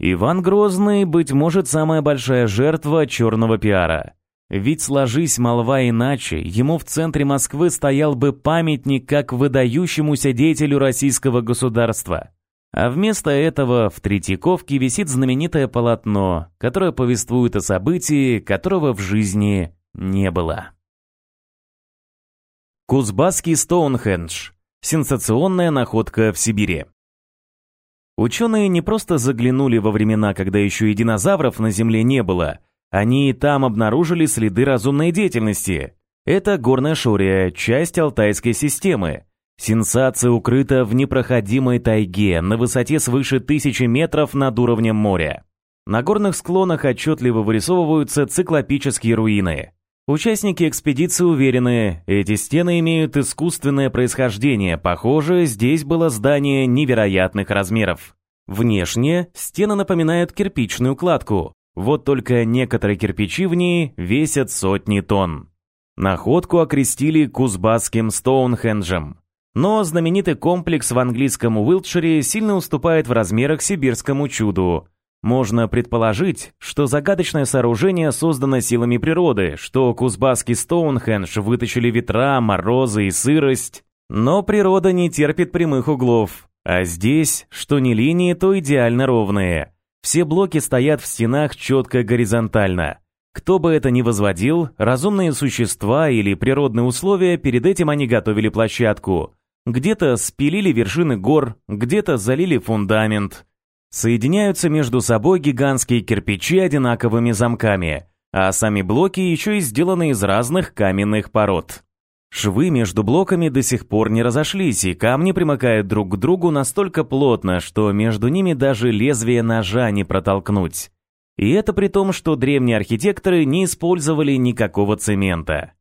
Иван Грозный, быть может, самая большая жертва черного пиара. Ведь сложись молва иначе, ему в центре Москвы стоял бы памятник как выдающемуся деятелю российского государства. А вместо этого в Третьяковке висит знаменитое полотно, которое повествует о событии, которого в жизни не было. Кузбасский Стоунхендж. Сенсационная находка в Сибири. Ученые не просто заглянули во времена, когда еще и динозавров на Земле не было, они и там обнаружили следы разумной деятельности. Это горная Шурия, часть Алтайской системы. Сенсация укрыта в непроходимой тайге на высоте свыше тысячи метров над уровнем моря. На горных склонах отчетливо вырисовываются циклопические руины. Участники экспедиции уверены, эти стены имеют искусственное происхождение. Похоже, здесь было здание невероятных размеров. Внешне стены напоминают кирпичную кладку. Вот только некоторые кирпичи в ней весят сотни тонн. Находку окрестили Кузбасским Стоунхенджем. Но знаменитый комплекс в английском Уилтшире сильно уступает в размерах сибирскому чуду. Можно предположить, что загадочное сооружение создано силами природы, что Кузбасский Стоунхендж вытащили ветра, морозы и сырость. Но природа не терпит прямых углов. А здесь, что не линии, то идеально ровные. Все блоки стоят в стенах четко горизонтально. Кто бы это ни возводил, разумные существа или природные условия, перед этим они готовили площадку. Где-то спилили вершины гор, где-то залили фундамент. Соединяются между собой гигантские кирпичи одинаковыми замками, а сами блоки еще и сделаны из разных каменных пород. Швы между блоками до сих пор не разошлись, и камни примыкают друг к другу настолько плотно, что между ними даже лезвие ножа не протолкнуть. И это при том, что древние архитекторы не использовали никакого цемента.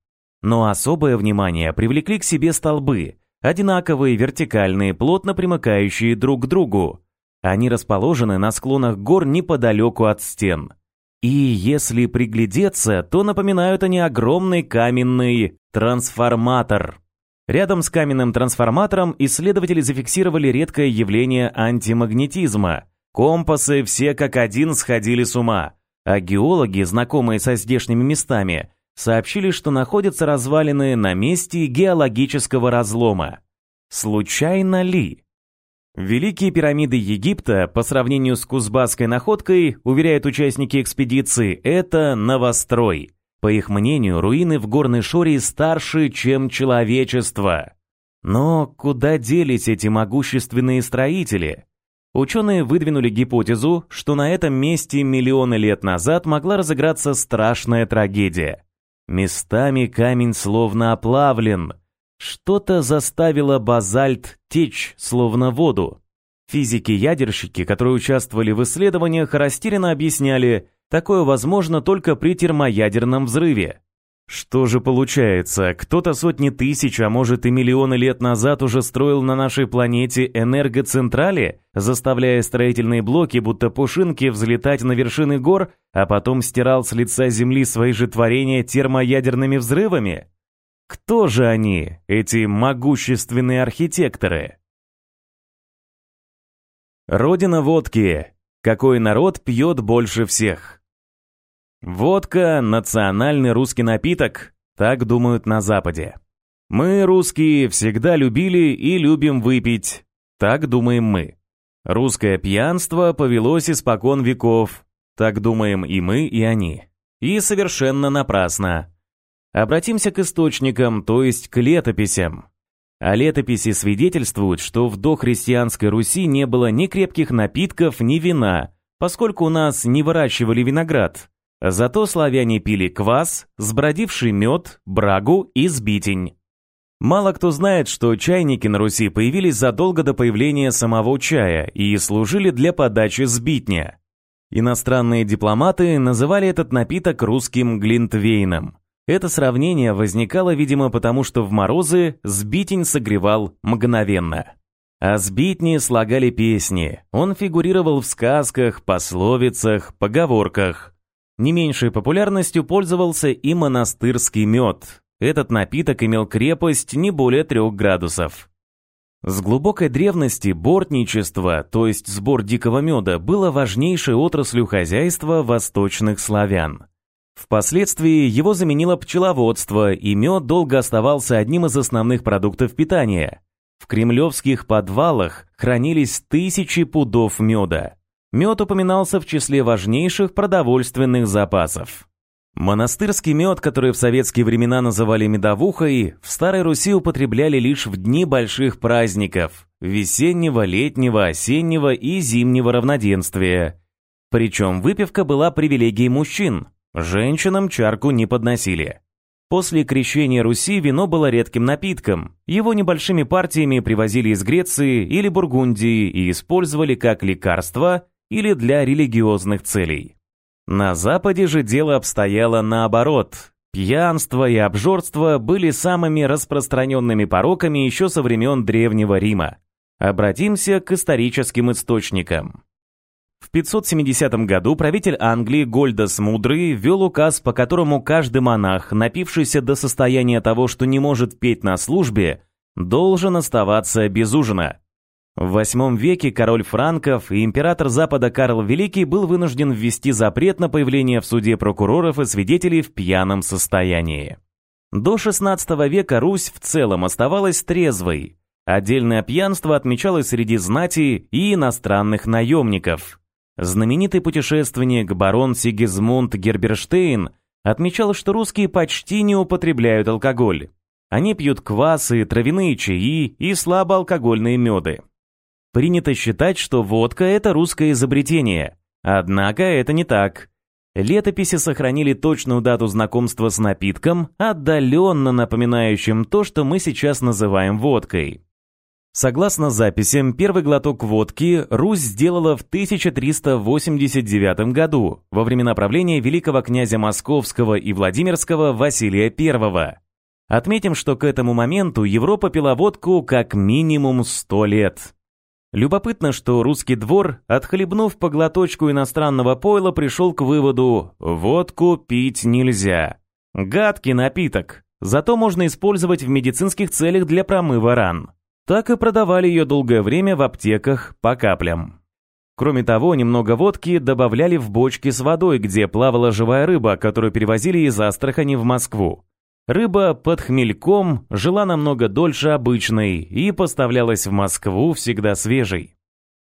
Но особое внимание привлекли к себе столбы, одинаковые, вертикальные, плотно примыкающие друг к другу. Они расположены на склонах гор неподалеку от стен. И если приглядеться, то напоминают они огромный каменный трансформатор. Рядом с каменным трансформатором исследователи зафиксировали редкое явление антимагнетизма. Компасы все как один сходили с ума, а геологи, знакомые со здешними местами, сообщили, что находятся развалины на месте геологического разлома. Случайно ли? Великие пирамиды Египта, по сравнению с Кузбасской находкой, уверяют участники экспедиции, это новострой. По их мнению, руины в Горной Шоре старше, чем человечество. Но куда делись эти могущественные строители? Ученые выдвинули гипотезу, что на этом месте миллионы лет назад могла разыграться страшная трагедия. Местами камень словно оплавлен, что-то заставило базальт течь, словно воду. Физики-ядерщики, которые участвовали в исследованиях, растерянно объясняли, такое возможно только при термоядерном взрыве. Что же получается, кто-то сотни тысяч, а может и миллионы лет назад уже строил на нашей планете энергоцентрали, заставляя строительные блоки, будто пушинки, взлетать на вершины гор, а потом стирал с лица Земли свои же творения термоядерными взрывами? Кто же они, эти могущественные архитекторы? Родина водки. Какой народ пьет больше всех? Водка – национальный русский напиток, так думают на Западе. Мы, русские, всегда любили и любим выпить, так думаем мы. Русское пьянство повелось испокон веков. Так думаем и мы, и они. И совершенно напрасно. Обратимся к источникам, то есть к летописям. А летописи свидетельствуют, что в дохристианской Руси не было ни крепких напитков, ни вина, поскольку у нас не выращивали виноград. Зато славяне пили квас, сбродивший мед, брагу и сбитень. Мало кто знает, что чайники на Руси появились задолго до появления самого чая и служили для подачи сбитня. Иностранные дипломаты называли этот напиток русским глинтвейном. Это сравнение возникало, видимо, потому что в морозы сбитень согревал мгновенно. А сбитни слагали песни. Он фигурировал в сказках, пословицах, поговорках. Не меньшей популярностью пользовался и монастырский мед, этот напиток имел крепость не более трех градусов. С глубокой древности бортничество, то есть сбор дикого меда, было важнейшей отраслью хозяйства восточных славян. Впоследствии его заменило пчеловодство, и мед долго оставался одним из основных продуктов питания. В кремлевских подвалах хранились тысячи пудов меда. Мед упоминался в числе важнейших продовольственных запасов. Монастырский мед, который в советские времена называли медовухой, в Старой Руси употребляли лишь в дни больших праздников – весеннего, летнего, осеннего и зимнего равноденствия. Причем выпивка была привилегией мужчин, женщинам чарку не подносили. После крещения Руси вино было редким напитком. Его небольшими партиями привозили из Греции или Бургундии и использовали как лекарство или для религиозных целей. На Западе же дело обстояло наоборот. Пьянство и обжорство были самыми распространенными пороками еще со времен Древнего Рима. Обратимся к историческим источникам. В 570 году правитель Англии Гольдас Мудрый ввел указ, по которому каждый монах, напившийся до состояния того, что не может петь на службе, должен оставаться без ужина. В VIII веке король франков и император Запада Карл Великий был вынужден ввести запрет на появление в суде прокуроров и свидетелей в пьяном состоянии. До XVI века Русь в целом оставалась трезвой. Отдельное пьянство отмечалось среди знати и иностранных наемников. Знаменитый путешественник барон Сигизмунд Герберштейн отмечал, что русские почти не употребляют алкоголь. Они пьют квасы, травяные чаи и слабоалкогольные меды. Принято считать, что водка – это русское изобретение. Однако это не так. Летописи сохранили точную дату знакомства с напитком, отдаленно напоминающим то, что мы сейчас называем водкой. Согласно записям, первый глоток водки Русь сделала в 1389 году, во времена правления великого князя Московского и Владимирского Василия I. Отметим, что к этому моменту Европа пила водку как минимум 100 лет. Любопытно, что русский двор, отхлебнув по глоточку иностранного пойла, пришел к выводу «водку пить нельзя». Гадкий напиток, зато можно использовать в медицинских целях для промыва ран. Так и продавали ее долгое время в аптеках по каплям. Кроме того, немного водки добавляли в бочки с водой, где плавала живая рыба, которую перевозили из Астрахани в Москву. Рыба под хмельком жила намного дольше обычной и поставлялась в Москву всегда свежей.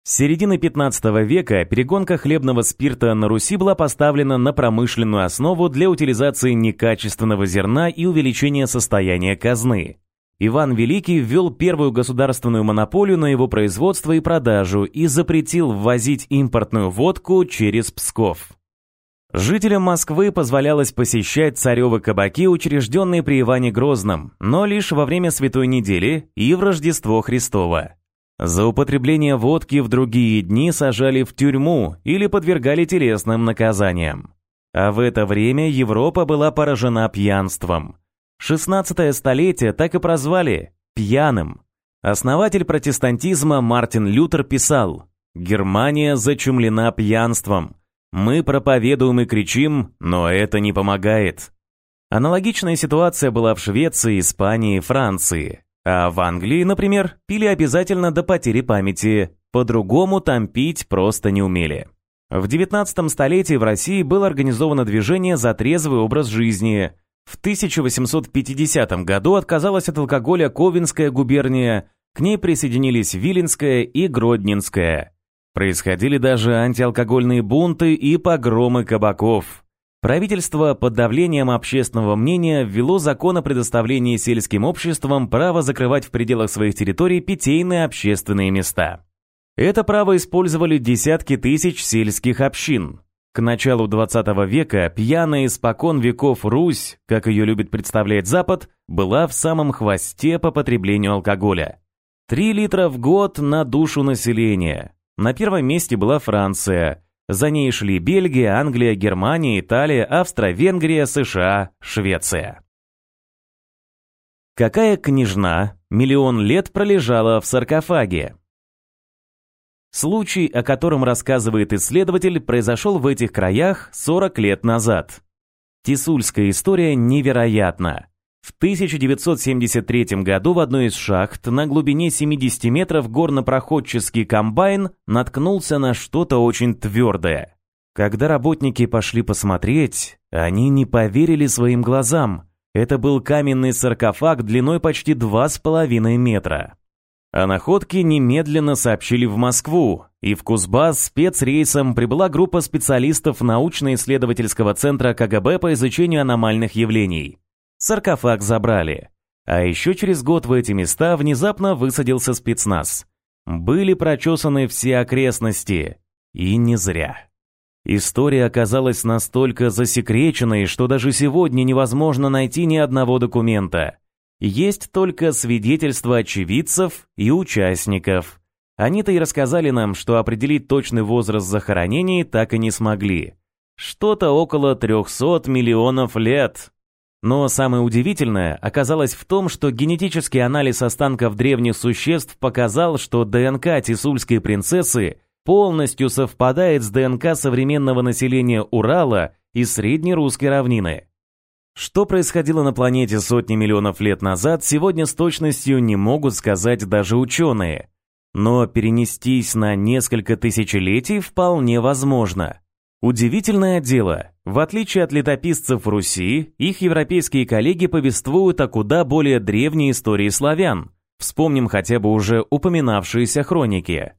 С середины 15 века перегонка хлебного спирта на Руси была поставлена на промышленную основу для утилизации некачественного зерна и увеличения состояния казны. Иван Великий ввел первую государственную монополию на его производство и продажу и запретил ввозить импортную водку через Псков. Жителям Москвы позволялось посещать царевы кабаки, учрежденные при Иване Грозном, но лишь во время Святой Недели и в Рождество Христово. За употребление водки в другие дни сажали в тюрьму или подвергали телесным наказаниям. А в это время Европа была поражена пьянством. 16 столетие так и прозвали «пьяным». Основатель протестантизма Мартин Лютер писал «Германия зачумлена пьянством». Мы проповедуем и кричим, но это не помогает. Аналогичная ситуация была в Швеции, Испании Франции. А в Англии, например, пили обязательно до потери памяти, по-другому там пить просто не умели. В 19 столетии в России было организовано движение за трезвый образ жизни. В 1850 году отказалась от алкоголя Ковенская губерния, к ней присоединились Виленская и Гродненская. Происходили даже антиалкогольные бунты и погромы кабаков. Правительство под давлением общественного мнения ввело закон о предоставлении сельским обществам права закрывать в пределах своих территорий питейные общественные места. Это право использовали десятки тысяч сельских общин. К началу XX века пьяная испокон веков Русь, как ее любит представлять Запад, была в самом хвосте по потреблению алкоголя. Три литра в год на душу населения. На первом месте была Франция – за ней шли Бельгия, Англия, Германия, Италия, Австро-Венгрия, США, Швеция. Какая княжна миллион лет пролежала в саркофаге? Случай, о котором рассказывает исследователь, произошел в этих краях 40 лет назад. Тисульская история невероятна. В 1973 году в одной из шахт на глубине 70 метров горнопроходческий комбайн наткнулся на что-то очень твердое. Когда работники пошли посмотреть, они не поверили своим глазам. Это был каменный саркофаг длиной почти 2,5 метра. О находке немедленно сообщили в Москву, и в Кузбасс спецрейсом прибыла группа специалистов научно-исследовательского центра КГБ по изучению аномальных явлений. Саркофаг забрали. А еще через год в эти места внезапно высадился спецназ. Были прочесаны все окрестности. И не зря. История оказалась настолько засекреченной, что даже сегодня невозможно найти ни одного документа. Есть только свидетельства очевидцев и участников. Они-то и рассказали нам, что определить точный возраст захоронений так и не смогли. Что-то около 300 миллионов лет. Но самое удивительное оказалось в том, что генетический анализ останков древних существ показал, что ДНК тисульской принцессы полностью совпадает с ДНК современного населения Урала и среднерусской равнины. Что происходило на планете сотни миллионов лет назад, сегодня с точностью не могут сказать даже ученые. Но перенестись на несколько тысячелетий вполне возможно. Удивительное дело, в отличие от летописцев Руси, их европейские коллеги повествуют о куда более древней истории славян. Вспомним хотя бы уже упоминавшиеся хроники.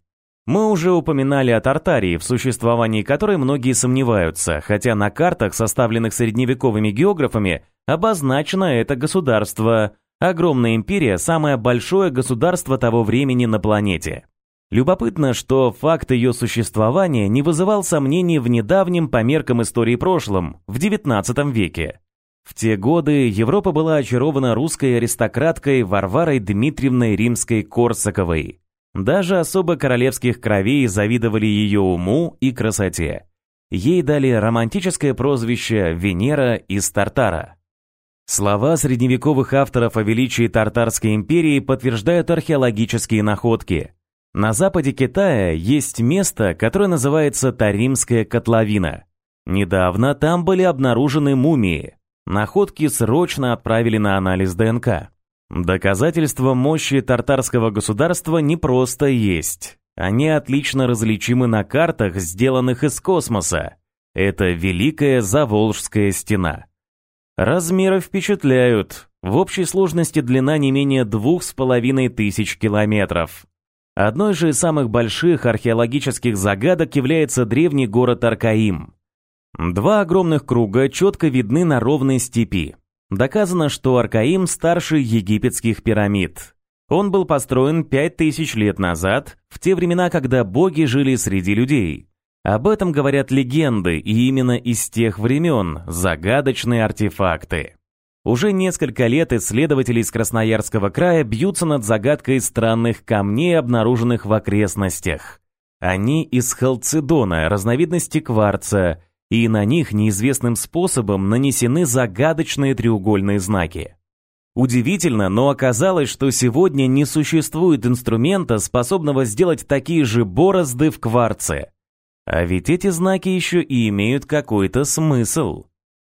Мы уже упоминали о Тартарии, в существовании которой многие сомневаются, хотя на картах, составленных средневековыми географами, обозначено это государство. Огромная империя – самое большое государство того времени на планете. Любопытно, что факт ее существования не вызывал сомнений в недавнем по меркам истории прошлом, в XIX веке. В те годы Европа была очарована русской аристократкой Варварой Дмитриевной Римской-Корсаковой. Даже особо королевских кровей завидовали ее уму и красоте. Ей дали романтическое прозвище «Венера из Тартара». Слова средневековых авторов о величии Тартарской империи подтверждают археологические находки – на западе Китая есть место, которое называется Таримская котловина. Недавно там были обнаружены мумии. Находки срочно отправили на анализ ДНК. Доказательства мощи тартарского государства не просто есть. Они отлично различимы на картах, сделанных из космоса. Это Великая Заволжская стена. Размеры впечатляют. В общей сложности длина не менее двух с половиной тысяч километров. Одной же из самых больших археологических загадок является древний город Аркаим. Два огромных круга четко видны на ровной степи. Доказано, что Аркаим старше египетских пирамид. Он был построен 5000 лет назад, в те времена, когда боги жили среди людей. Об этом говорят легенды, и именно из тех времен загадочные артефакты. Уже несколько лет исследователи из Красноярского края бьются над загадкой странных камней, обнаруженных в окрестностях. Они из халцедона, разновидности кварца, и на них неизвестным способом нанесены загадочные треугольные знаки. Удивительно, но оказалось, что сегодня не существует инструмента, способного сделать такие же борозды в кварце. А ведь эти знаки еще и имеют какой-то смысл.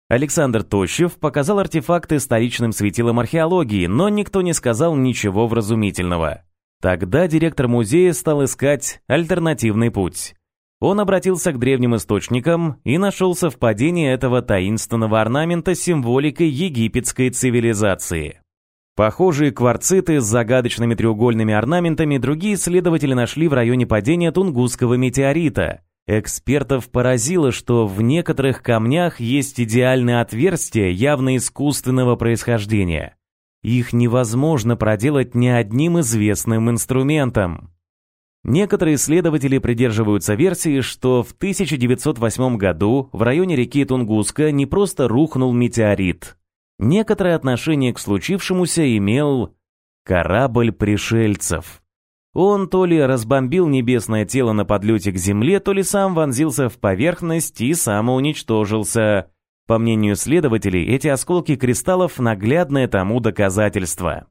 Александр Тощев показал артефакты столичным светилам археологии, но никто не сказал ничего вразумительного. Тогда директор музея стал искать альтернативный путь. Он обратился к древним источникам и нашел совпадение этого таинственного орнамента с символикой египетской цивилизации. Похожие кварциты с загадочными треугольными орнаментами другие исследователи нашли в районе падения Тунгусского метеорита. Экспертов поразило, что в некоторых камнях есть идеальные отверстия явно искусственного происхождения. Их невозможно проделать ни одним известным инструментом. Некоторые исследователи придерживаются версии, что в 1908 году в районе реки Тунгуска не просто рухнул метеорит, Некоторое отношение к случившемуся имел корабль пришельцев. Он то ли разбомбил небесное тело на подлете к Земле, то ли сам вонзился в поверхность и самоуничтожился. По мнению следователей, эти осколки кристаллов – наглядное тому доказательство.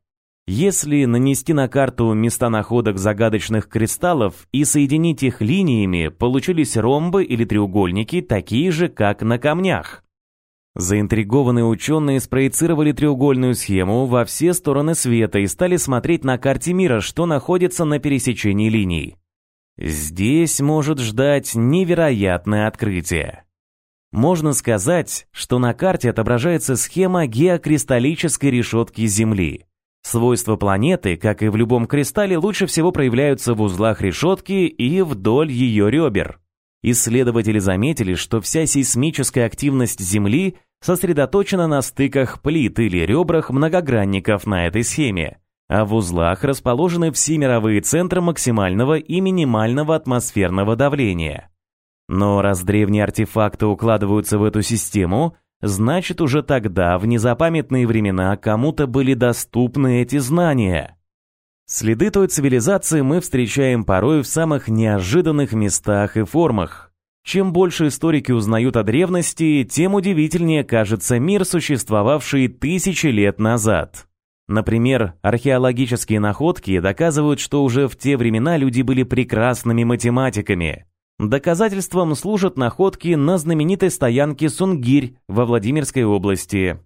Если нанести на карту места находок загадочных кристаллов и соединить их линиями, получились ромбы или треугольники, такие же, как на камнях. Заинтригованные ученые спроецировали треугольную схему во все стороны света и стали смотреть на карте мира, что находится на пересечении линий. Здесь может ждать невероятное открытие. Можно сказать, что на карте отображается схема геокристаллической решетки Земли. Свойства планеты, как и в любом кристалле, лучше всего проявляются в узлах решетки и вдоль ее ребер. Исследователи заметили, что вся сейсмическая активность Земли сосредоточена на стыках плит или ребрах многогранников на этой схеме, а в узлах расположены все мировые центры максимального и минимального атмосферного давления. Но раз древние артефакты укладываются в эту систему, значит уже тогда, в незапамятные времена, кому-то были доступны эти знания. Следы той цивилизации мы встречаем порой в самых неожиданных местах и формах. Чем больше историки узнают о древности, тем удивительнее кажется мир, существовавший тысячи лет назад. Например, археологические находки доказывают, что уже в те времена люди были прекрасными математиками. Доказательством служат находки на знаменитой стоянке Сунгирь во Владимирской области.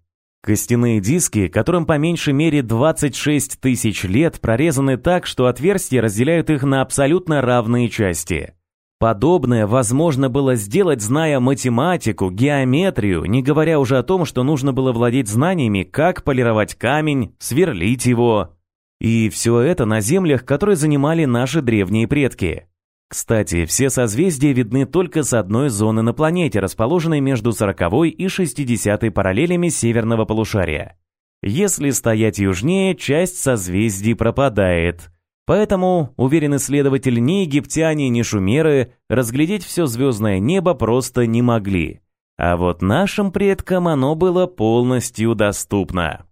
Костяные диски, которым по меньшей мере 26 тысяч лет, прорезаны так, что отверстия разделяют их на абсолютно равные части. Подобное возможно было сделать, зная математику, геометрию, не говоря уже о том, что нужно было владеть знаниями, как полировать камень, сверлить его. И все это на землях, которые занимали наши древние предки. Кстати, все созвездия видны только с одной зоны на планете, расположенной между 40 и 60 параллелями северного полушария. Если стоять южнее, часть созвездий пропадает – Поэтому, уверен исследователь, ни египтяне, ни шумеры разглядеть все звездное небо просто не могли. А вот нашим предкам оно было полностью доступно.